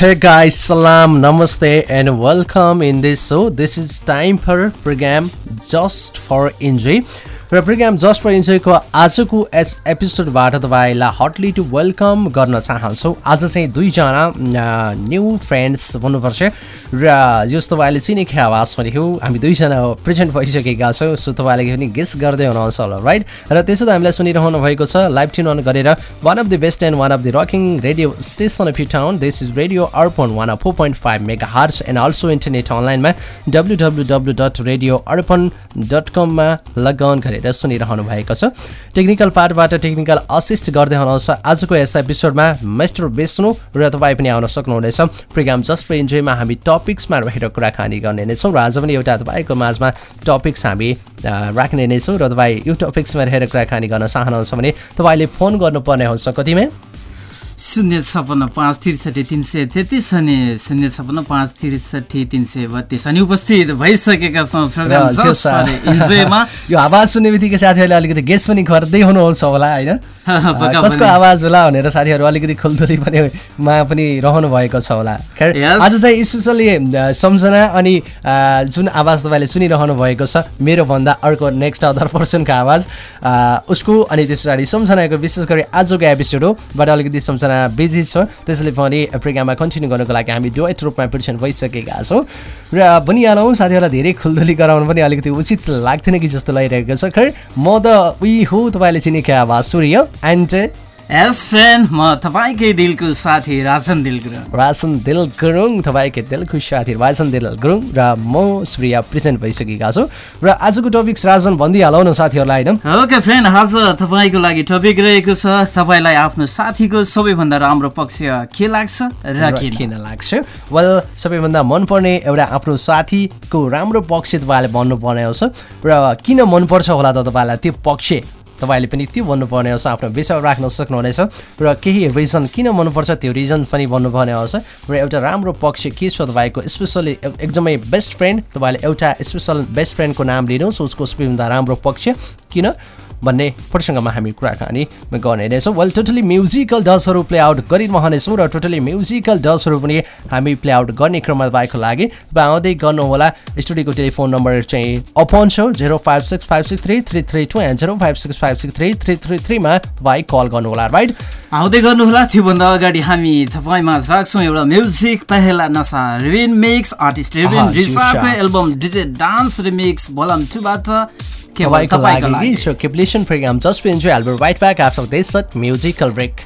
Hey guys, salam, namaste, and welcome in this show. This is time for program just for enjoy. र program just for इन्जोयको आजको S एपिसोडबाट तपाईँलाई Hatli to welcome गर्न चाहन्छौँ। आज चाहिँ दुईजना न्यू फ्रेन्ड्स भन्नुपर्छ र जस तपाईँले चिनेको आवाज हो हामी दुईजना प्रेजेन्ट भइसकेका छौँ सो तपाईँले पनि गेस गर्दै हुनुहुन्छ होला राइट र त्यसो त हामीलाई सुनिरहनु भएको छ लाइभ ट्युन अन गरेर one of the best and one of the rocking radio station of your town this is radio Arpan one oh four point five megahertz and also internet अनलाइनमा W W W dot radio Arpan dot कममा लगन गरेर। गरेर सुनिरहनु भएको छ। Technical पार्टबाट technical assist गर्दै हुनुहुन्छ आजको यस एपिसोडमा मेस्टर विष्णु र तपाईँ पनि आउन सक्नुहुनेछ। प्रोग्राम जस्ट फर इन्जोयमा हामी टपिक्समा रहेर कुराकानी गर्ने नै छौँ र आज पनि एउटा तपाईँको माझमा टपिक्स हामी राख्ने नै छौँ र तपाईँ यो टपिक्समा रहेर कुराकानी गर्न चाहनुहुन्छ भने तपाईँले फोन गर्नुपर्ने हुन्छ कतिमा? शून्य छपन्न पाँच त्रिसठी तिन सय तेत्तिस अनि शून्य छपन्न पाँच त्रिसठी तिन सय बत्तिस अनि उपस्थित भइसकेका छौँ यो आवाज सुन्ने बित्तिकै साथीहरूले अलिकति गेस पनि गर्दै हुनुहुन्छ होला होइन? कसको आवाज होला भनेर साथीहरू अलिकति खुल्दुली पनि मा पनि रहनु भएको छ होला। आज चाहिँ स्पेसली सम्झना अनि जुन आवाज तपाईँले सुनिरहनु भएको छ मेरो भन्दा अर्को नेक्स्ट अदर पर्सनको आवाज उसको अनि त्यस पछाडि सम्झनाको विशेष गरी आजको एपिसोड हो। बट अलिकति सम्झना बिजी छ। त्यसैले पनि प्रोग्राममा कन्टिन्यू गर्नुको लागि हामी डुवेट रूपमा प्रिटेन्ट भइसकेका छौँ। र भनिहालौँ साथीहरूलाई धेरै खुल्दुली गराउनु पनि अलिकति उचित लाग्थेन कि जस्तो लागिरहेको छ। खै म त उही हो तपाईँले चिनेको आवाज सूर्य एन्ड एस फ्रेन्ड म तपाईँकै दिलको साथी राजन दिल गुरुङ राजन दिल गुरुङ तपाईँकै दिलको साथी राजन दिल गुरुङ र म श्रेया प्रेजेन्ट भइसकेका छु। र आजको टपिक्स राजन भनिदिइहालौ न साथीहरूलाई होइन ओके फ्रेन्ड आज तपाईँको लागि टपिक रहेको छ तपाईँलाई आफ्नो साथीको सबैभन्दा राम्रो पक्ष के लाग्छ र किन? लाग्छ? वेल सबैभन्दा मनपर्ने एउटा आफ्नो साथीको राम्रो पक्ष तपाईँले भन्नुपर्ने आउँछ र किन मनपर्छ होला त तपाईँलाई त्यो पक्ष? तपाईँले पनि त्यो भन्नुपर्ने आउँछ आफ्नो विषय राख्न सक्नुहुनेछ। र केही रिजन किन मनपर्छ त्यो रिजन पनि भन्नुपर्ने आउँछ र एउटा राम्रो पक्ष के छ तपाईँको? स्पेसली एकदमै बेस्ट फ्रेन्ड तपाईँले एउटा स्पेसल बेस्ट फ्रेन्डको नाम लिनुहोस् उसको सबैभन्दा राम्रो पक्ष। किन? भन्ने प्रसङ्गमा हामी कुराकानी गर्ने नै छौँ वेल टोटली म्युजिकल डजहरू प्ले आउट गरिरहनेछौँ र टोटली म्युजिकल डजहरू पनि हामी प्ले आउट गर्ने क्रममा तपाईँको लागि आउँदै गर्नुहोला। स्टुडियोको टेलिफोन नम्बर चाहिँ अपन छ zero five six five six three three three two and zero five six five six three three three थ्रीमा तपाईँ कल गर्नुहोला राइट आउँदै गर्नुहोला। त्योभन्दा अगाडि हामी तपाईँमा राख्छौँ एउटा म्युजिक पहिला नसा रिविन मिक्स आर्टिस्ट रिविन रिसाको album DJ dance remix volume टूबाट तपाईँको लागि so keep listen program just enjoy एल्बर right back after this musical break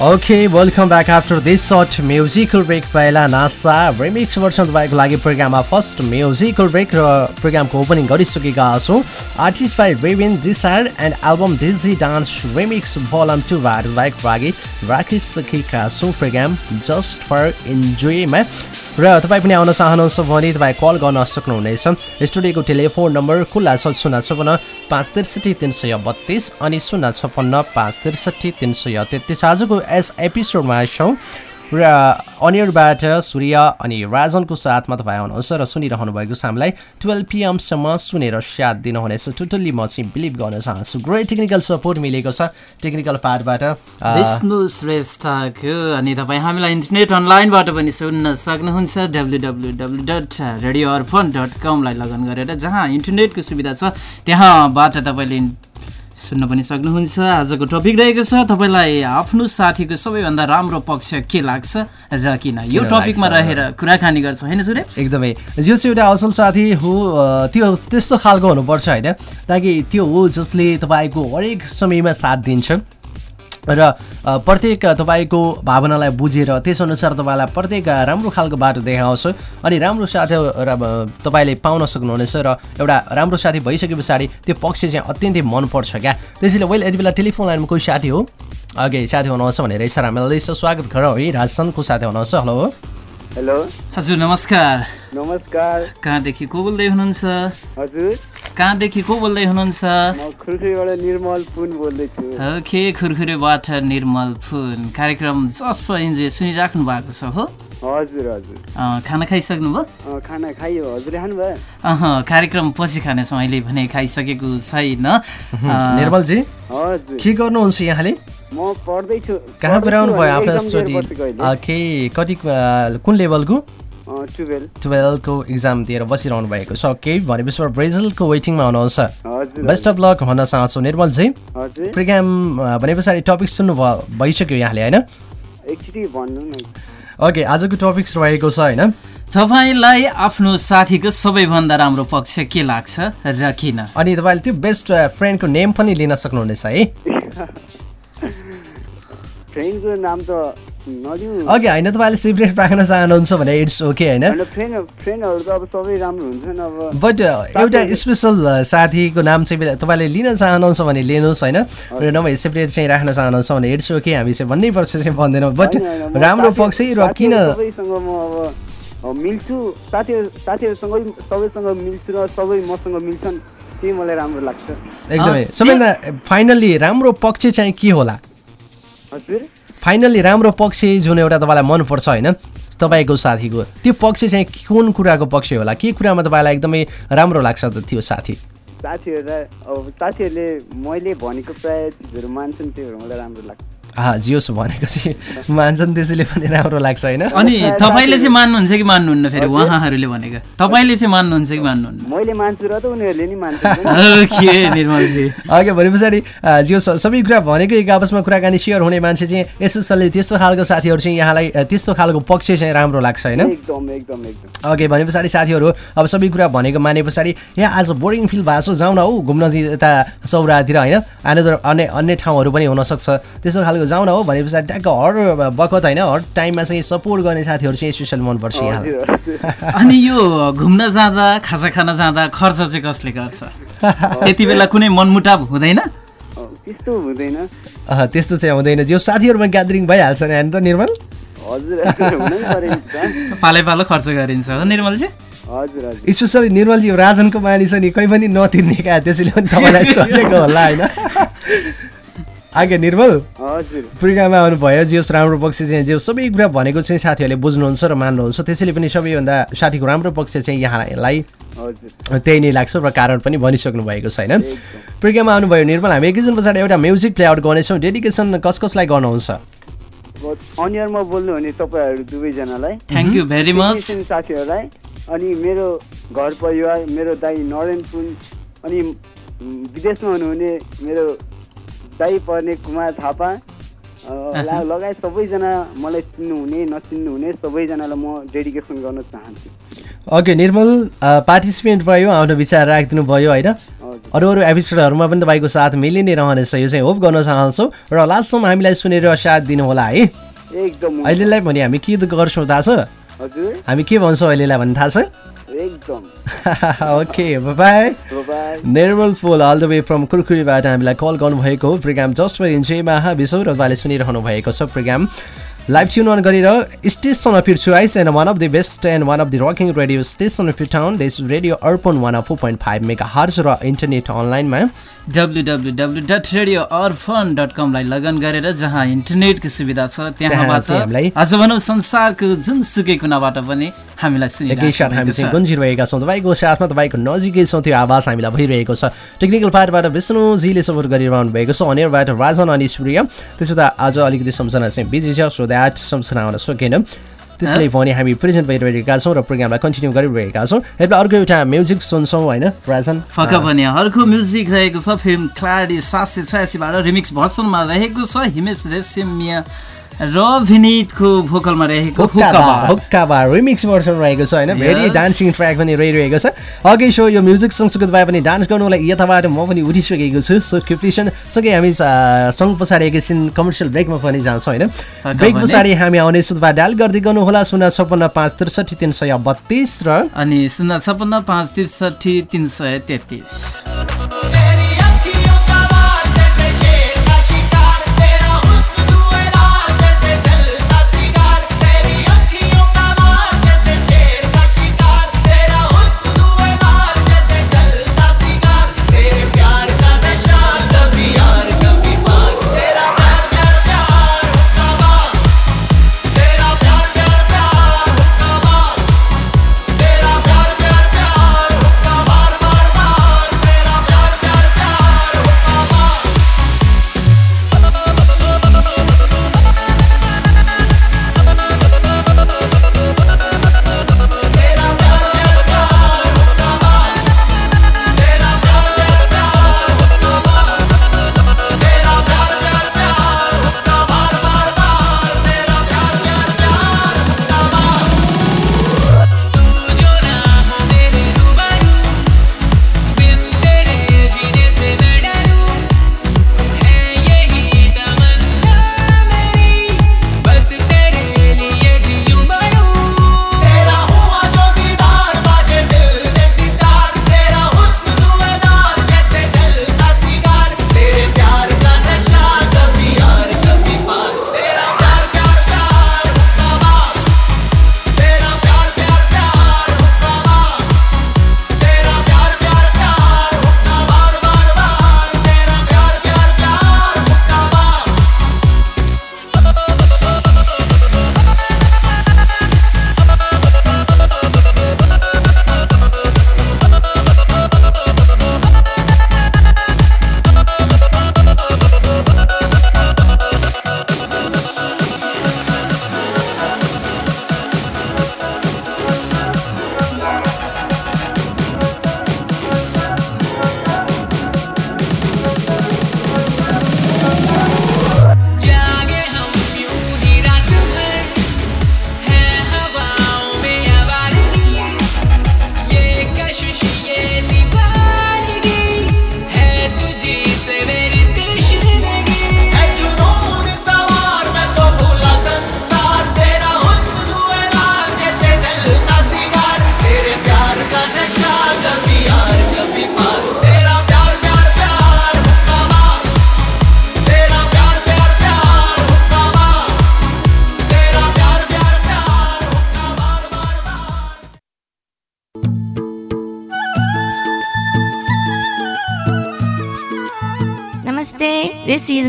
okay welcome back after this short musical break पहिला नासा रिमिक्स वर्सन तपाईँको लागि प्रोग्राममा फर्स्ट म्युजिकल ब्रेक र प्रोग्रामको ओपनिङ गरिसकेका छौँ। आर्टिस्ट बाई रेवेन decide and album DJ dance remix volume टूबाट तपाईँको लागि राखिसकेका छौँ। प्रोग्राम जस्ट फर इन्जोयमा र तपाईँ पनि आउन चाहनुहुन्छ भने तपाईँ कल गर्न सक्नुहुनेछ। स्टुडियोको टेलिफोन नम्बर खुल्ला छ शून्य छपन्न पाँच त्रिसठी तिन सय बत्तिस अनि शून्य छपन्न पाँच त्रिसठी तिन सय तेत्तिस। आजको एस एपिसोडमा छौँ र अनियरबाट सूर्य अनि राजनको साथमा तपाईँ आउनुहुन्छ र सुनिरहनु भएको छ हामीलाई टुवेल्भ पिएमसम्म सुनेर साथ दिनुहुनेछ। टोटल्ली म चाहिँ बिलिभ गर्न चाहन्छु ग्रेट टेक्निकल सपोर्ट मिलेको छ टेक्निकल पार्टबाट विष्णु श्रेष्ठको अनि तपाईँ हामीलाई इन्टरनेट अनलाइनबाट पनि सुन्न सक्नुहुन्छ। डब्लु डब्लु लगन गरेर जहाँ इन्टरनेटको सुविधा छ त्यहाँबाट तपाईँले सुन्न पनि सक्नुहुन्छ। आजको टपिक रहेको छ तपाईँलाई आफ्नो साथीको सबैभन्दा राम्रो पक्ष के लाग्छ र किन? यो टपिकमा रहेर कुराकानी गर्छौँ होइन सुरे एकदमै। जो चाहिँ एउटा असल साथी हो त्यो त्यस्तो खालको हुनुपर्छ होइन? ताकि त्यो हो जसले तपाईँको हरेक समयमा साथ दिन्छ। र प्रत्येक तपाईँको भावनालाई बुझेर त्यसअनुसार तपाईँलाई प्रत्येक राम्रो खालको बाटो देखाउँछ। अनि राम्रो साथी तपाईँले पाउन सक्नुहुनेछ र एउटा राम्रो साथी भइसके पछाडि त्यो पक्ष चाहिँ अत्यन्तै मनपर्छ क्या। त्यसैले वेल यति बेला टेलिफोन लाइनमा कोही साथी हो? अघि साथी हुनुहुन्छ भनेर इसारा हामीलाई स्वागत गरौँ है राजसनको साथी हुनुहुन्छ। हेलो। हेलो। हजुर नमस्कार। नमस्कार। कहाँदेखि को बोल्दै हुनुहुन्छ? हजुर। कहाँदेखि को बोल्दै हुनुहुन्छ? म खुर्खुरीबाट निर्मल पुन बोल्दैछु। ओके खुरखुरेबाट निर्मल फुन। कार्यक्रम जस्ट फर इन्जोय सुनिराख्नु भएको छ हो? हजुर हजुर। खाना खाइसक्नुभयो खाना खाइयो। हजुरले खानुभयो अह कार्यक्रम पछि खानेछौँ अहिले भने खाइसकेको छैन। निर्मलजी हजुर। के गर्नुहुन्छ यहाँले? म पढ्दैछु। कहाँ पुऱ्याउनु भयो आफ्नो स्टडी। ओके कति कुन लेभलको? टुवेल्भको इक्जाम दिएर बसिरहनु भएको छ। केही भनेपछि ब्रेजिलको वेटिङमा हुनुहुन्छ। बेस्ट अफ लक भन्न चाहन्छु निर्मलजी प्रोग्राम भने पछाडि टपिक सुन्नु भयो भइसक्यो यहाँले होइन? एकचोटि भन्नु न। ओके आजको टपिक्स रहेको छ होइन? तपाईँलाई आफ्नो साथीको सबैभन्दा राम्रो पक्ष के लाग्छ र किन? अनि तपाईँले त्यो बेस्ट फ्रेन्डको नेम पनि लिन सक्नुहुनेछ है। फ्रेन्डको नाम त अघि होइन तपाईँले सिक्रेट राख्न चाहनुहुन्छ भने इट्स ओके होइन? होइन फ्रेन्ड फ्रेन्डहरू त अब सबै राम्रो हुन्छन् अब बट एउटा स्पेसल साथीको नाम चाहिँ तपाईँले लिन चाहनुहुन्छ भने लिनुहोस् होइन? र नभए सेपरेट चाहिँ राख्न चाहनुहुन्छ भने इट्स ओके हामी चाहिँ भन्नै पर्छ चाहिँ भन्दैनौँ। बट राम्रो पक्ष र किन मिल्छु। साथीहरू साथीहरूसँगै सबैसँग मिल्छु र सबै मसँग मिल्छन्। त्यही मलाई राम्रो लाग्छ। एकदमै। सबैभन्दा फाइनल्ली राम्रो पक्ष चाहिँ के होला? हजुर। फाइनल्ली राम्रो पक्ष जुन एउटा तपाईँलाई मनपर्छ होइन तपाईँको साथीको त्यो पक्ष चाहिँ कुन कुराको पक्ष होला? के कुरामा तपाईँलाई एकदमै राम्रो लाग्छ त त्यो साथी? साथीहरूलाई अब साथीहरूले मैले भनेको प्रायः चिजहरू मान्छन् त्योहरू मलाई राम्रो लाग्छ। हा जियोस् भनेको चाहिँ मान्छन् त्यसैले पनि राम्रो लाग्छ होइन? अनि तपाईँले चाहिँ मान्नुहुन्छ कि मान्नुहुन्न फेरि उहाँहरूले भनेको? तपाईँले चाहिँ मान्नुहुन्छ कि मान्नुहुन्न? मैले मान्छु र त उनीहरूले नि मान्छ ओके निर्मलजी। भने पछाडि जियो स- सबै कुरा भनेको एक आपसमा कुराकानी सेयर हुने मान्छे चाहिँ एसएसएलले त्यस्तो खालको साथीहरू चाहिँ यहाँलाई त्यस्तो खालको पक्ष चाहिँ राम्रो लाग्छ होइन? एकदम एकदम एकदम। ओके भने पछाडि साथीहरू अब सबै कुरा भनेको माने पछाडि यहाँ आज बोरिङ फिल भएको छ जाउँ न हौ घुम्न यता सौरातिर होइन? अनदर अन्य अन्य ठाउँहरू पनि हुनसक्छ। त्यस्तो खालको जाउँ न हौ भने पछाडि ट्याक्क हर बखत होइन हर टाइममा चाहिँ सपोर्ट गर्ने साथीहरू चाहिँ स्पेसल मनपर्छ हजुर अनि यो घुम्न जाँदा खाजा खान जाँदा खर्च चाहिँ कसले गर्छ? त्यति बेला कुनै मनमुटाव हुँदैन? त्यस्तो हुँदैन। त्यस्तो चाहिँ हुँदैन। जो साथीहरूमा ग्यादरिङ भइहाल्छ नि त निर्मल? पालै पालो खर्च गरिन्छ हो निर्मलजी? हजुर हजुर। स्पेसली निर्मलजी राजनको मानिस नि कहीँ पनि नतिर्ने क्या त्यसैले पनि तपाईँलाई सोधेको होला होइन? आगे निर्मल हजुर। प्रोग्राममा आउनुभयो जियोस् राम्रो पक्ष चाहिँ जो सबै कुरा भनेको चाहिँ साथीहरूले बुझ्नुहुन्छ र मान्नुहुन्छ त्यसैले पनि सबैभन्दा साथीको राम्रो पक्ष चाहिँ यहाँलाई हजुर। त्यही नै लाग्छ र कारण पनि भनिसक्नु भएको छैन। प्रोग्राममा आउनुभयो निर्मल हामी एकैछिन पछाडि एउटा म्युजिक प्ले आउट गर्नेछौँ। डेडिकेसन कस कसलाई गर्नुहुन्छ अब अनियरमा बोल्नु भने तपाईँहरू दुवैजनालाई। Thank you very much technician साथीहरूलाई अनि मेरो घर परिवार मेरो दाई नरेन पुन अनि विदेशमा हुनुहुने मेरो दाई पर्ने कुमार थापा। लगायत सबैजना मलाई चिन्नुहुने नचिन्नुहुने सबैजनालाई म डेडिकेसन गर्न चाहन्छु। ओके निर्मल पार्टिसिपेन्ट भयो आउन विचार राखिदिनु भयो होइन? अरू अरू एपिसोडहरूमा पनि तपाईँको साथ मिलि नै रहनेछ यो चाहिँ होप गर्न चाहन्छौँ। र लास्टसम्म हामीलाई सुनेर साथ दिनुहोला है? एकदम। अहिलेलाई भने हामी के गर्छौँ थाहा छ? हामी के भन्छौँ अहिलेलाई भन्ने थाहा छ? ओके बाई निर्मल फुल अल द वे फ्रम कुरकुरीबाट हामीलाई कल गर्नुभएको हो। प्रोग्राम जस्ट फर इन्जोयमा विश्व र तपाईँले सुनिरहनु भएको छ प्रोग्राम। लाइभ ट्युन अन गरेर station of your choice and one of the best and one of the rocking radio station of your town this radio Arpan one oh four point five megahertz र internet अनलाइनमा W W W dot radio Arpan dot कमलाई लगन गरेर जहाँ इन्टरनेटको सुविधा छ त्यहाँ त्यहाँबाट हामीलाई- आज भनौँ संसारको जुनसुकै कुनाबाट पनि हामीलाई एकैसाथ हामी चाहिँ सुनिरहेको गुन्जिरहेका छौँ। तपाईँको साथमा तपाईँको नजिकै छौँ त्यो आवाज हामीलाई भइरहेको छ। टेक्निकल पार्टबाट विष्णुजीले सपोर्ट गरिरहनु भएको छ। अनियरबाट राजन अनि सूर्य। त्यसो त आज अलिकति सम्झना चाहिँ बिजी छ द्याट सम्झना आउन सकेन त्यसैले पनि हामी प्रेजेन्ट भइरहेका छौँ र प्रोग्रामलाई कन्टिन्यू गरिरहेका छौँ। यसलाई अर्को एउटा म्युजिक सुन्छौँ होइन? राजन फक पनि। अर्को म्युजिक रहेको छ फिल्म क्लाडी सात सय छयासीबाट रिमिक्स भर्सनमा रहेको छ हिमेश रेसिमिया र विनितको भोकलमा रहेको रिमिक्स भर्सन रहेको छ होइन? भेरी. डान्सिङ ट्र्याक पनि रहिरहेको छ। अघि सो यो म्युजिक सँगसँगै तपाईँ पनि डान्स गर्नुलाई यताबाट म पनि उठिसकेको छु। सो क्रिप्टेसन सँगै हामी आ, सङ्ग पछाडि एकैछिन कमर्सियल ब्रेकमा पनि जान्छौँ होइन? ब्रेक? पछाडि हामी आउनेछौँ तपाईँ डायल गर्दै गर्नुहोला शून्य छप्पन्न पाँच त्रिसठी तिन सय बत्तिस र अनि शून्य छप्पन्न पाँच त्रिसठी तिन सय तेत्तिस।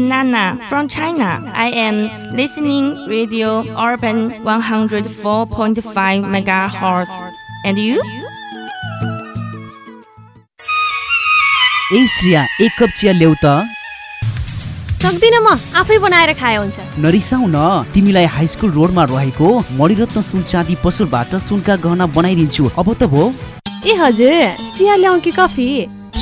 Nana from China. I am listening Radio Urban 104.5 MHz. And you? ए श्रिया एक कप चिया ल्याउ त सक्दिनँ म आफै बनाएर खाए हुन्छ नरिसाउ न तिमीलाई हाई स्कुल रोडमा रहेको मणिरत्न सुन चाँदी पसलबाट सुनका गहना बनाइदिन्छु अब त भो ए हजुर चिया ल्याउँ कि कफी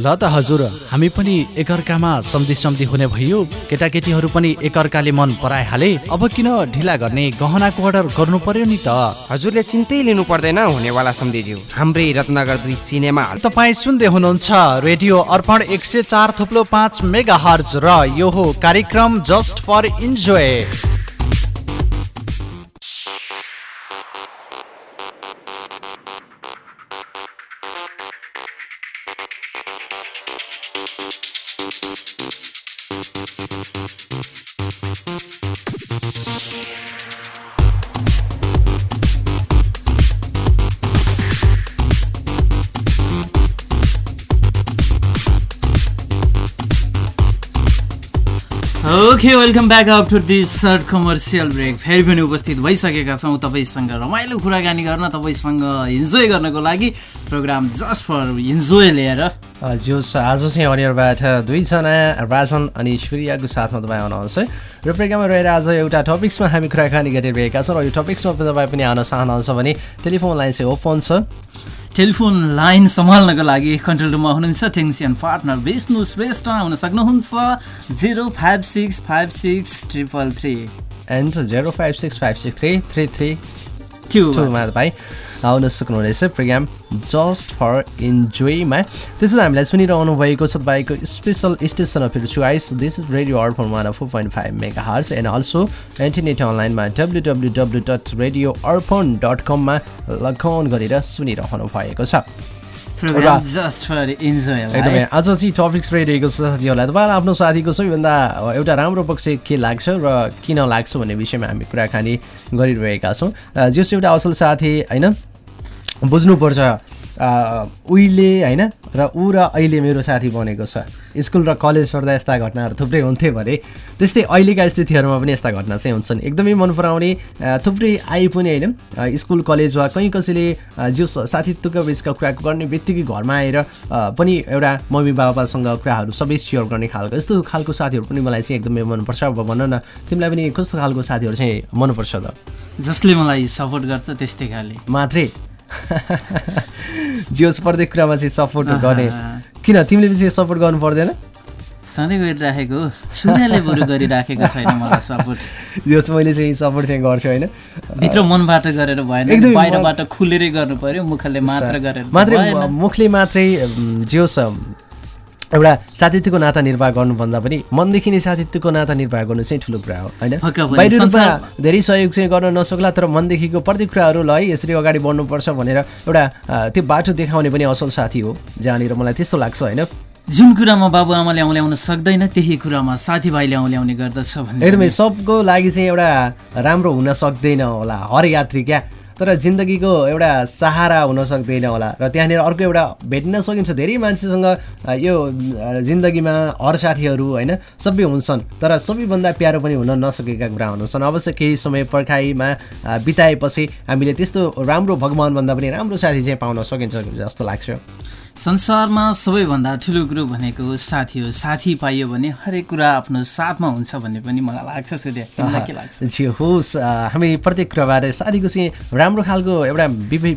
ल त हजुर हामी पनि एकअर्कामा सम्धि सम्धि हुने भयो। केटाकेटीहरू पनि एकअर्काले मन पराइहाले। अब किन ढिला गर्ने गहनाको अर्डर गर्नु पर्यो नि त? हजुरले चिन्तै लिनु पर्दैन हुनेवाला सम्धिज्यू हाम्रै रत्नगर दुई सिनेमा तपाईँ सुन्दै हुनुहुन्छ रेडियो अर्पण एक सय चार थुप्लो पाँच मेगा हर्ज र यो हो कार्यक्रम just for enjoy. Okay welcome back up to this short commercial break फेरि पनि उपस्थित भइसकेका छौँ तपाईँसँग रमाइलो कुराकानी गर्न तपाईँसँग इन्जोय गर्नको लागि प्रोग्राम जस्ट फर इन्जोय लिएर। जोस आज चाहिँ हरिहरबाट दुईजना राजन अनि सूर्यको साथमा तपाईँ आउनुहुन्छ। र प्रोग्राममा रहेर आज एउटा टपिक्समा हामी कुराकानी गरिरहेका छौँ र यो टपिक्समा तपाईँ पनि आउन चाहनुहुन्छ भने टेलिफोन लाइन चाहिँ ओपन छ। टेलिफोन लाइन सम्हाल्नको लागि कन्ट्रोल रुममा हुनुहुन्छ टेक्निसियन पार्टनर विष्णु श्रेष्ठ। आउन सक्नुहुन्छ zero five six five six triple three and zero five six five six three three three two तपाईँ आउन सक्नुहुनेछ प्रोग्राम जस्ट फर इन्जोयमा। त्यसो त हामीलाई सुनिरहनु भएको छ तपाईँको special station of choice this is radio Arpan one four point five megahertz and also internet अनलाइनमा W W W dot radio Arpan dot कममा लगन गरेर सुनिरहनु भएको छ। एकदमै आज चाहिँ टपिक्स छ साथीहरूलाई। तपाईँलाई आफ्नो साथीको सबैभन्दा एउटा राम्रो पक्ष के लाग्छ र किन लाग्छ भन्ने विषयमा हामी कुराकानी गरिरहेका छौँ। जस एउटा असल साथी होइन बुझ्नुपर्छ उहिले होइन? र ऊ र अहिले मेरो साथी बनेको छ। स्कुल र कलेज पढ्दा यस्ता घटनाहरू थुप्रै हुन्थे भने त्यस्तै अहिलेका स्थितिहरूमा पनि यस्ता घटना चाहिँ हुन्छन्। एकदमै मन पराउने थुप्रै आए पनि होइन। स्कुल कलेज वा कहीँ कसैले जो साथीत्वको बिचका कुरा गर्ने बित्तिकै घरमा आएर पनि एउटा मम्मी बाबासँग कुराहरू सबै सेयर गर्ने खालको यस्तो खालको साथीहरू पनि मलाई चाहिँ एकदमै मनपर्छ। अब भन न तिमीलाई पनि कस्तो खालको साथीहरू चाहिँ मनपर्छ त? जसले मलाई सपोर्ट गर्छ त्यस्तै खाले। मात्रै? जियोस प्रत्येक कुरामा चाहिँ सपोर्ट गर्ने। किन? तिमीले चाहिँ सपोर्ट गर्नु पर्दैन? सधैँ गरिराखेको सुन्याले बरु गरिराखेको छैन मलाई सपोर्ट। जियोस मैले चाहिँ सपोर्ट चाहिँ गर्छु होइन? भित्र मनबाट गरेर भएन। बाहिरबाट खुलेरै गर्नु पर्यो। मुखले मात्र गरेर मात्रै मुखले मात्रै जियोस एउटा साथीत्वको नाता निर्वाह गर्नुभन्दा पनि मनदेखि नै साथीत्वको नाता निर्वाह गर्नु चाहिँ ठुलो कुरा हो होइन? बाहिर रूपमा धेरै सहयोग चाहिँ गर्न नसक्ला तर मनदेखिको प्रत्येक कुराहरू ल है यसरी अगाडि बढ्नुपर्छ भनेर एउटा त्यो बाटो देखाउने पनि असल साथी हो जहाँनिर मलाई त्यस्तो लाग्छ होइन? जुन कुरामा बाबुआमाले औल्याउन सक्दैन त्यही कुरामा साथीभाइले औल्याउने गर्दछ एकदमै सबको लागि चाहिँ एउटा राम्रो हुन सक्दैन होला हर यात्री क्या? तर जिन्दगीको एउटा सहारा हुन सक्दैन होला। र त्यहाँनिर अर्को एउटा भेट्न सकिन्छ धेरै मान्छेसँग यो जिन्दगीमा हर साथीहरू होइन सबै हुन्छन्। तर सबैभन्दा प्यारो पनि हुन नसकेका कुरा हुन्छन्। अवश्य केही समय पर्खाइमा बिताएपछि हामीले त्यस्तो राम्रो भगवान्भन्दा पनि राम्रो साथी चाहिँ पाउन सकिन्छ जस्तो लाग्छ। संसारमा सबैभन्दा ठुलो कुरो भनेको साथी हो। साथी पाइयो भने हरेक कुरा आफ्नो साथमा हुन्छ भन्ने पनि मलाई लाग्छ सूर्य। के लाग्छ? जी होस् हामी प्रत्येक कुराबाट साथीको चाहिँ राम्रो खालको एउटा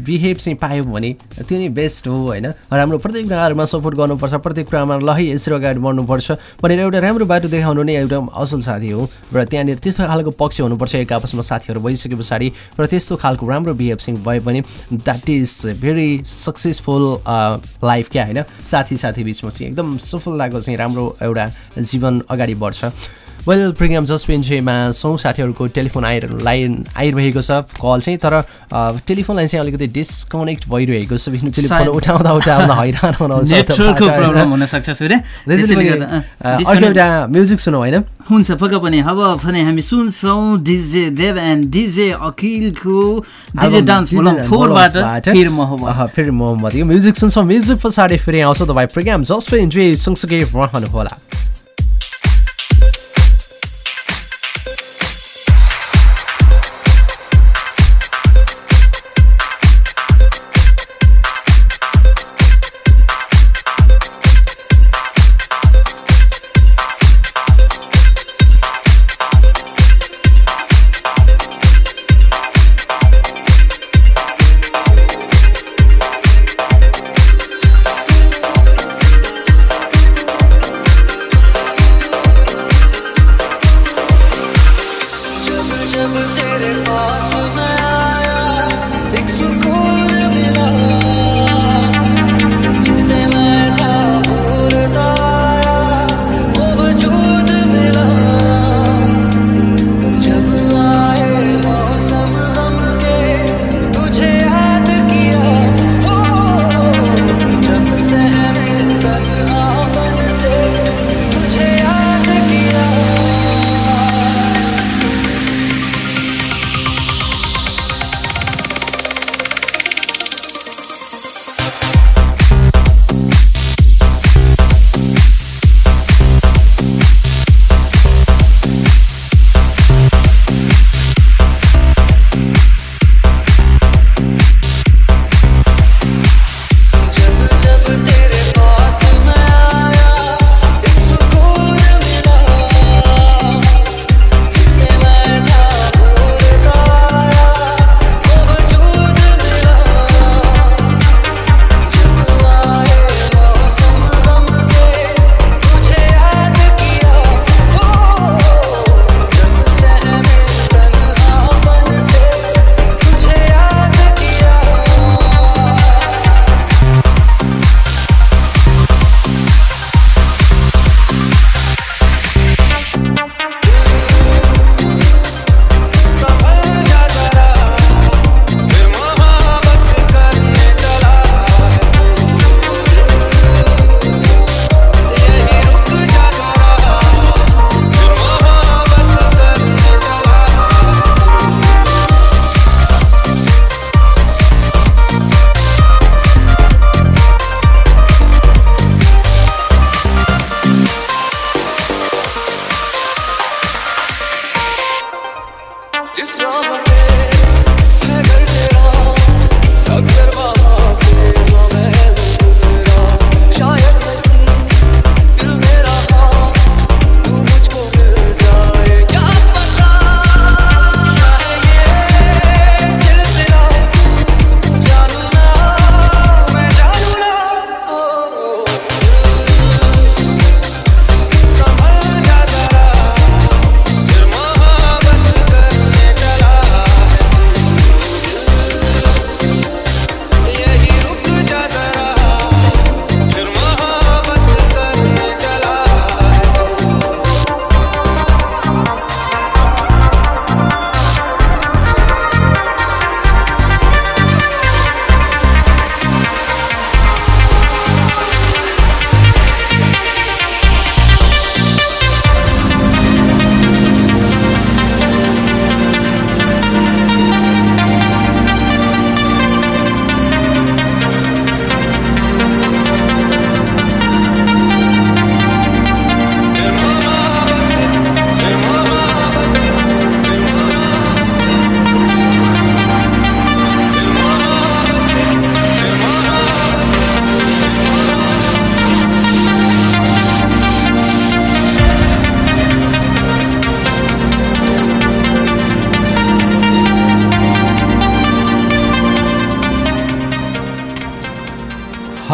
बिहेभ चाहिँ पायौँ भने त्यो नै बेस्ट हो होइन? राम्रो प्रत्येक कुराहरूमा सपोर्ट गर्नुपर्छ प्रत्येक कुरामा ल है यसरी अगाडि बढ्नुपर्छ भनेर एउटा राम्रो बाटो देखाउनु नै एउटा असल साथी हो। र त्यहाँनिर त्यस्तो खालको पक्ष हुनुपर्छ एक आपसमा साथीहरू भइसके पछाडि र त्यस्तो खालको राम्रो बिहेभ चाहिँ भए पनि that is very successful life क्या होइन? साथी साथी बिचमा चाहिँ एकदम सफलताको चाहिँ राम्रो एउटा जीवन अगाडि बढ्छ। वेल प्रोग्राम जसबिन जेमा सौँ साथीहरूको टेलिफोन आइ लाइन आइरहेको छ कल चाहिँ तर टेलिफोन लाइन चाहिँ अलिकति डिस्कनेक्ट भइरहेको छ टेलिफोन उठाउँदा उठाउँदा हैरान एउटा म्युजिक सुनौँ होइन? हुन्छ पक्क पनि। अब भने हामी सुन्छौँ डिजे देव एन्ड डिजे अखिलको डिजे डान्स फोरबाट फेरि मोहम्मद फेरि मोहम्मद यो म्युजिक सुन्छौँ म्युजिक पछाडि फेरि आउँछ तपाईँ प्रोग्राम जसबिन जे सँगसँगै रहनुहोला।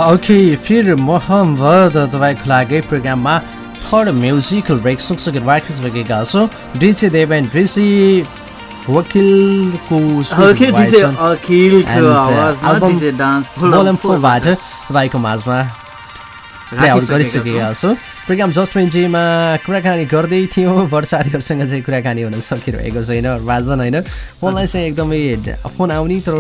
ओके फिर मोहम्मद तपाईँको लागि प्रोग्राममा थर्ड म्युजिकल ब्रेक सुकसुकेर राखेर सकेका छौँ डिसे देव एन्ड ऋषि वकिलको uh, तपाईँको माझमा गरिसकेका छौँ। प्रोग्राम जस्ट ट्वेन्टीमा कुराकानी गर्दै थियौँ। बट साथीहरूसँग चाहिँ कुराकानी हुन सकिरहेको छैन राजन होइन फोनलाई चाहिँ एकदमै फोन आउने तर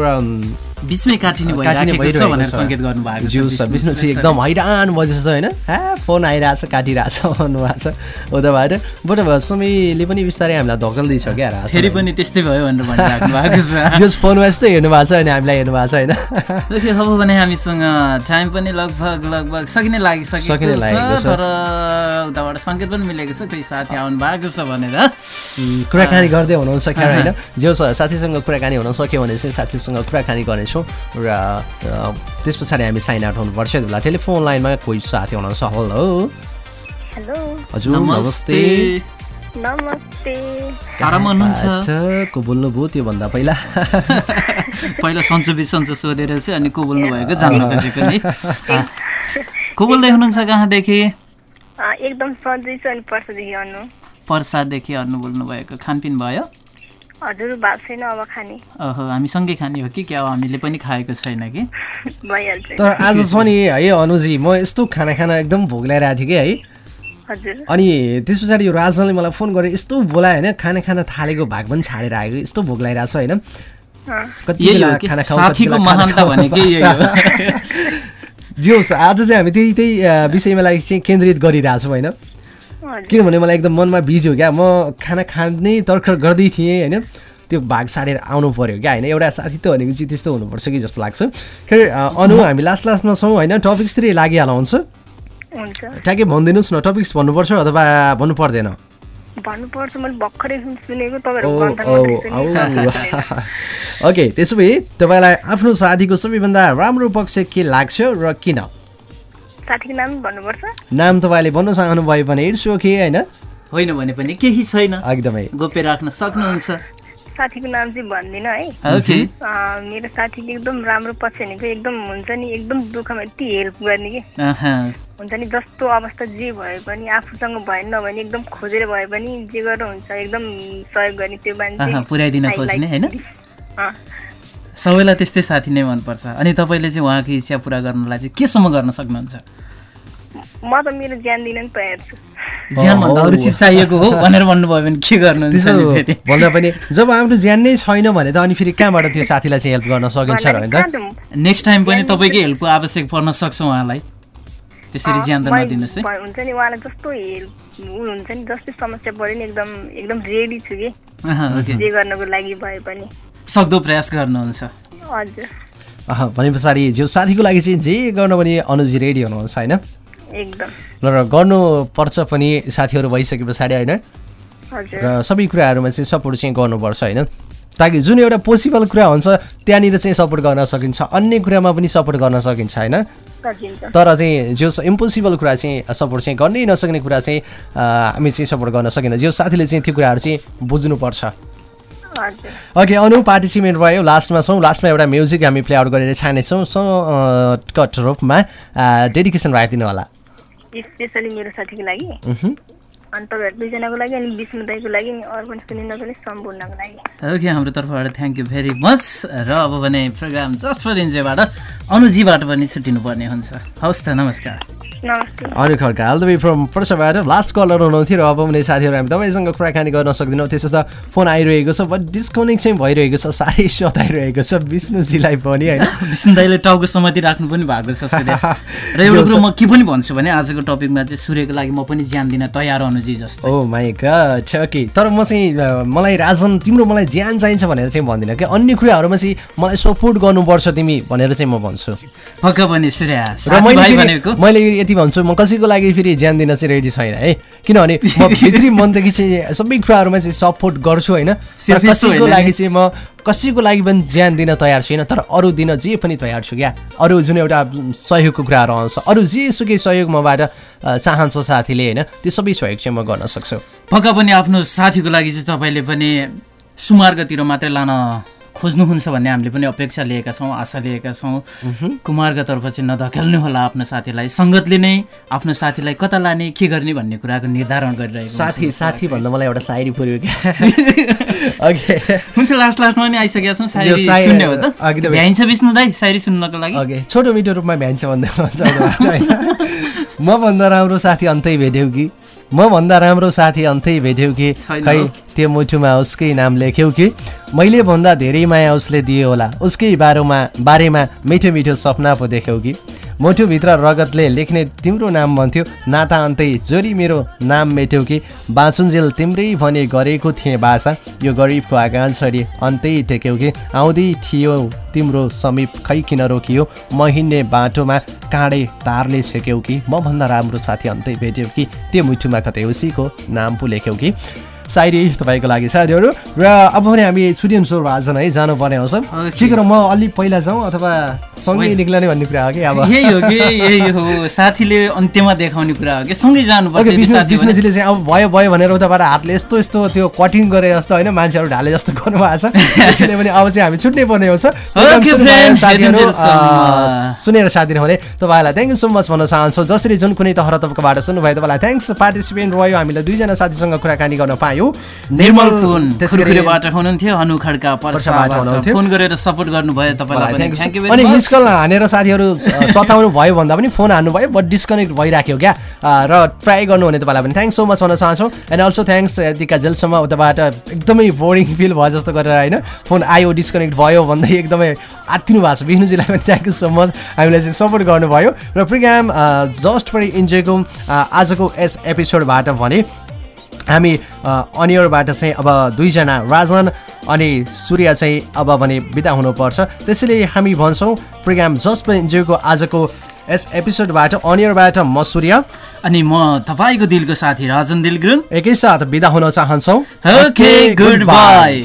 बिचमै काटिने विष्णु चाहिँ। एकदम हैरान भयो जस्तो होइन। हा फोन आइरहेछ काटिरहेछ भन्नुभएको छ। उताबाट बट समयले पनि बिस्तारै हामीलाई धकल्दैछ क्या फेरि पनि त्यस्तै भयो भनेर भनिराख्नु भएको छ। जस फोनमा यस्तै हेर्नु भएको छ अनि हामीलाई हेर्नु भएको छ होइन। भने हामीसँग टाइम पनि लगभग लगभग सकिने लागिसकेको छ। तर उताबाट सङ्केत पनि मिलेको छ। कोही साथी आउनु भएको छ भनेर। कुराकानी गर्दै हुनुहुन्छ क्या होइन? जो छ साथीसँग कुराकानी हुन सक्यो भने चाहिँ साथीसँग कुराकानी गर्नेछौँ र त्यस पछाडि हामी साइन आउट हुनुपर्छ। यति बेला टेलिफोन लाइनमा कोही साथी हुनुहुन्छ। हेलो। हेलो। हजुर नमस्ते। को बोल्नुभयो त्योभन्दा पहिला? पहिला सन्चो बिसन्चो सोधेर चाहिँ अनि को बोल्नु भएको जान्न खोजेको नि को बोल्दै हुनुहुन्छ कहाँदेखि? एकदम सधैँ छ अनि पर्सदेखि अनु। पर्सादेखि अर्नु बोल्नु भएको खानपिन भयो? हजुर भएको छैन अब खाने। ओहो हामी सँगै खाने हो कि? क्या हो हामीले पनि खाएको छैन कि? भइहाल्छ। तर आज छ नि है अनुजी म यस्तो खाना खान एकदम भोक लगाइरहेको थिएँ कि है। हजुर। अनि त्यस पछाडि यो राजनले मलाई फोन गरेर यस्तो बोलायो होइन खाना खान थालेको भाग पनि छाडेर आएको यस्तो भोक लागिरहेको छ होइन। जे होस् आज चाहिँ हामी त्यही त्यही विषयमा लागि चाहिँ केन्द्रित गरिरहेको छौँ होइन किनभने मलाई एकदम मनमा बिज्यो क्या। म खाना खाने तर्खर गर्दै थिएँ होइन? त्यो भाग साडेर आउनु पऱ्यो क्या होइन? एउटा साथी त भनेको चाहिँ त्यस्तो हुनुपर्छ कि जस्तो लाग्छ। खेर अनु हामी लास्ट लास्टमा छौँ होइन? टपिक्सतिर लागिहाल हुन्छ। हुन्छ। ट्याके भनिदिनुहोस् न टपिक्स भन्नुपर्छ अथवा भन्नु पर्दैन? भन्नुपर्छ मैले भर्खरै सुनेको। ओके त्यसो भए तपाईँलाई आफ्नो साथीको सबैभन्दा राम्रो पक्ष के लाग्छ र किन? साथीको नाम भन्नुपर्छ? नाम तपाईँले भन्न चाहनुभयो भने इट्स ओके होइन? होइन भने पनि केही छैन। एकदमै। गोप्य राख्न सक्नुहुन्छ। साथीको नाम चाहिँ भन्दिनँ है। मेरो साथीले एकदम राम्रो पक्ष भनेको एकदम हुन्छ नि एकदम दुःखमा यति हेल्प गर्ने कि। आहा, हुन्छ नि जस्तो अवस्था जे भए पनि आफूसँग भएन नभए एकदम खोजेर भए पनि जे गरेर हुन्छ एकदम सहयोग गर्ने त्यो मान्छे खोज्ने होइन? सबैलाई त्यस्तै साथी नै मनपर्छ। अनि तपाईँले चाहिँ उहाँको इच्छा पुरा गर्नलाई चाहिँ केसम्म गर्न सक्नुहुन्छ? म त मेरो ज्यान दिन नि तयार छु। ज्यानभन्दा अरू चिज चाहिएको हो भनेर भन्नुभयो भने के गर्नुहुन्छ त्यसो नि फेरि? भन्दा पनि जब आफ्नो ज्यान नै छैन भने त अनि फेरि कहाँबाट त्यो साथीलाई चाहिँ हेल्प गर्न सकिन्छ र होइन? नेक्स्ट टाइम पनि तपाईँकै हेल्पको आवश्यक पर्न सक्छ उहाँलाई। त्यसरी ज्यान त नदिनुहोस् है। हुन्छ नि उहाँलाई जस्तो हेल्प हुन्छ नि जस्तै समस्या पऱ्यो नि एकदम एकदम रेडी छु कि। जे गर्नको लागि भए पनि। सक्दो प्रयास गर्नुहुन्छ। हजुर। अह, भने पछाडि जो साथीको लागि चाहिँ जे गर्न पनि अनुजी रेडी हुनुहुन्छ होइन? एकदम। र गर्नुपर्छ पनि साथीहरू भइसके पछाडि होइन? र सबै कुराहरूमा चाहिँ सपोर्ट चाहिँ गर्नुपर्छ होइन? ताकि जुन एउटा पोसिबल कुरा हुन्छ त्यहाँनिर चाहिँ सपोर्ट गर्न सकिन्छ। अन्य कुरामा पनि सपोर्ट गर्न सकिन्छ होइन? सकिन्छ। तर चाहिँ जो इम्पोसिबल कुरा चाहिँ सपोर्ट चाहिँ गर्नै नसक्ने कुरा चाहिँ हामी चाहिँ सपोर्ट गर्न सकिँदैन। जो साथीले चाहिँ त्यो कुराहरू चाहिँ बुझ्नुपर्छ। ओके अनु पार्टिसिपेन्ट भयो। लास्टमा छौँ। लास्टमा एउटा म्युजिक हामी प्ले आउट गरेर छानेछौँ। सो कट रूपमा डेडिकेसन राखिदिनु होला। स्पेसली मेरो साथीको लागि। उहुँ। अनि तपाईँहरू दुईजनाको लागि अनि विष्णु दाईको लागि अनि अरू पनि सुनिनको लागि सम्पूर्णको लागि। ओके हाम्रो तर्फबाट थ्याङ्क यू भेरी मच र अब भने प्रोग्राम जस्ट फर इन्जोयबाट अनुजीबाट पनि छुट्टिनु पर्ने हुन्छ। हवस् त नमस्कार। नमस्ते। अरू खड्का हाल तपाईँ फ्रम पर्सबाट लास्ट कलर हुनुहुन्थ्यो र अब पनि साथीहरू हामी तपाईँसँग कुराकानी गर्न सक्दैनौँ। त्यसो त फोन आइरहेको छ बट डिस्कनेक्ट चाहिँ भइरहेको छ साह्रै सताइरहेको छ विष्णुजीलाई पनि होइन? विष्णु दाईले टाउको समाति राख्नु पनि भएको छ र एउटा कुरो म के पनि भन्छु भने आजको टपिकमा चाहिँ सूर्यको लागि म पनि ज्यान दिन तयार अनुजी जस्तो। ओ माई गड ओके तर म चाहिँ मलाई राजन तिम्रो मलाई ज्यान चाहिन्छ भनेर चाहिँ भन्दिनँ कि अन्य कुराहरूमा चाहिँ मलाई सपोर्ट गर्नुपर्छ तिमी भनेर चाहिँ म भन्छु। पक्का पनि सूर्य र मैले यति भन्छु म कसैको लागि फेरि ज्यान दिन चाहिँ रेडी छैन है? किनभने म भित्री मनदेखि चाहिँ सबै कुराहरूमा चाहिँ सपोर्ट गर्छु होइन? कसैको लागि। चाहिँ म कसैको लागि पनि ज्यान दिन तयार छैन तर अरू दिन जे पनि तयार छु क्या? अरू जुन एउटा सहयोगको कुराहरू आउँछ अरू जेसुकै सहयोग मबाट चाहन्छ साथीले होइन? त्यो सबै सहयोग चाहिँ म गर्न सक्छु। पक्का पनि आफ्नो साथीको लागि चाहिँ तपाईँले पनि सुमार्गतिर मात्रै लान खोज्नुहुन्छ भन्ने हामीले पनि अपेक्षा लिएका छौँ आशा लिएका छौँ। कुमारका तर्फ चाहिँ नधकेल्नु होला आफ्नो साथीलाई। सङ्गतले नै आफ्नो साथीलाई कता लाने के गर्ने भन्ने कुराको निर्धारण गरिरहेको साथी साथी। भन्दा मलाई एउटा सायरी पुऱ्यो हुन्छ लास्ट लास्टमा नि आइसकेका छौँ। सायरी सुन्ने हो त। भ्याइन्छ विष्णु दाई सायरी सुन्नको लागि। छोटो मिठो रूपमा भ्यान्छ भन्दै म भन्दा राम्रो साथी अन्तै भेट्यौ कि। म भन्दा राम्रो साथी अन्तै भेट्यौ कि? खै। त्यो मुठुमा उसकै नाम लेख्यौ कि? मैले भन्दा धेरै माया उसले दियो होला। उसकै बारेमा बारेमा मिठो मिठो सपना पो देख्यौ कि? मुठुभित्र रगतले लेख्ने तिम्रो नाम भन्थ्यो। नाता अन्तै जोरी मेरो नाम मेट्यौ कि? बाँचुन्जेल तिम्रै भने गरेको थिएँ बासा। यो गरिबको आकाङ्क्षरी अन्तै टेक्यौ कि? आउँदै थियो तिम्रो समीप खै किन रोकियो? म हिँड्ने बाटोमा काँडे तारले छेक्यौ कि? म भन्दा राम्रो साथी अन्तै भेट्यौ कि? त्यो मुठुमा कतै उसीको नाम पो लेख्यौ कि? सायरी तपाईँको लागि साथीहरू। र अब भने हामी छुट्टिनु स्वर आजन है जानुपर्ने आउँछ के गरौँ म अलिक पहिला जाउँ अथवा सँगै. निक्लने भन्ने कुरा हो कि अब? यही हो कि यही हो। साथीले अन्त्यमा देखाउने कुरा हो कि? सँगै जानुपर्छ विष्णुजीले चाहिँ अब भयो भयो भनेर उताबाट हातले यस्तो यस्तो त्यो कटिङ गरे जस्तो होइन मान्छेहरू ढाले जस्तो गर्नुभएको छ। त्यसैले पनि अब चाहिँ हामी छुट्नै पर्ने हुन्छ साथीहरू सुनेर साथ दिनुभयो भने तपाईँलाई थ्याङ्क यू सो मच भन्न चाहन्छौँ। जसरी जुन कुनै तहर तपाईँबाट सुन्नुभयो तपाईँलाई थ्याङ्क्स पार्टिसिपेन्ट रह्यो हामीले दुईजना साथीसँग कुराकानी गर्न पायौँ। निर्मल फोन त्यसै गरी खुरखुरेबाट हुनुहुन्थ्यो अनु खड्का पर्साबाट पर्साबाट हुनुहुन्थ्यो। फोन गरेर सपोर्ट गर्नुभयो तपाईँलाई अनि भेरी मिस मच कल हानेर साथीहरू सताउनु भयो भन्दा पनि फोन हान्नुभयो बट डिस्कनेक्ट भइराख्यो क्या। र ट्राई गर्नु भने तपाईँलाई पनि। थ्याङ्क सो मच भन्न चाहन्छौँ एन्ड अल्सो थ्याङ्क्स यतिका जेलसम्म उताबाट एकदमै बोरिङ फिल भयो जस्तो गरेर होइन? फोन आयो डिस्कनेक्ट भयो भन्दै एकदमै आत्तिनु भएको छ। विष्णुजीलाई पनि थ्याङ्क यू सो मच हामीलाई चाहिँ सपोर्ट गर्नुभयो। र प्रोग्राम जस्ट फर इन्जोयको आजको यस एपिसोडबाट भने हामी अनियरबाट चाहिँ अब दुईजना राजन अनि सूर्य चाहिँ अब भने बिदा हुनुपर्छ। त्यसैले हामी भन्छौँ प्रोग्राम जस्ट इन्जोयको आजको यस एपिसोडबाट अनियरबाट म सूर्य। अनि म तपाईँको दिलको साथी राजन दिल गुरुङ एकैसाथ बिदा हुन चाहन्छौँ। Okay good by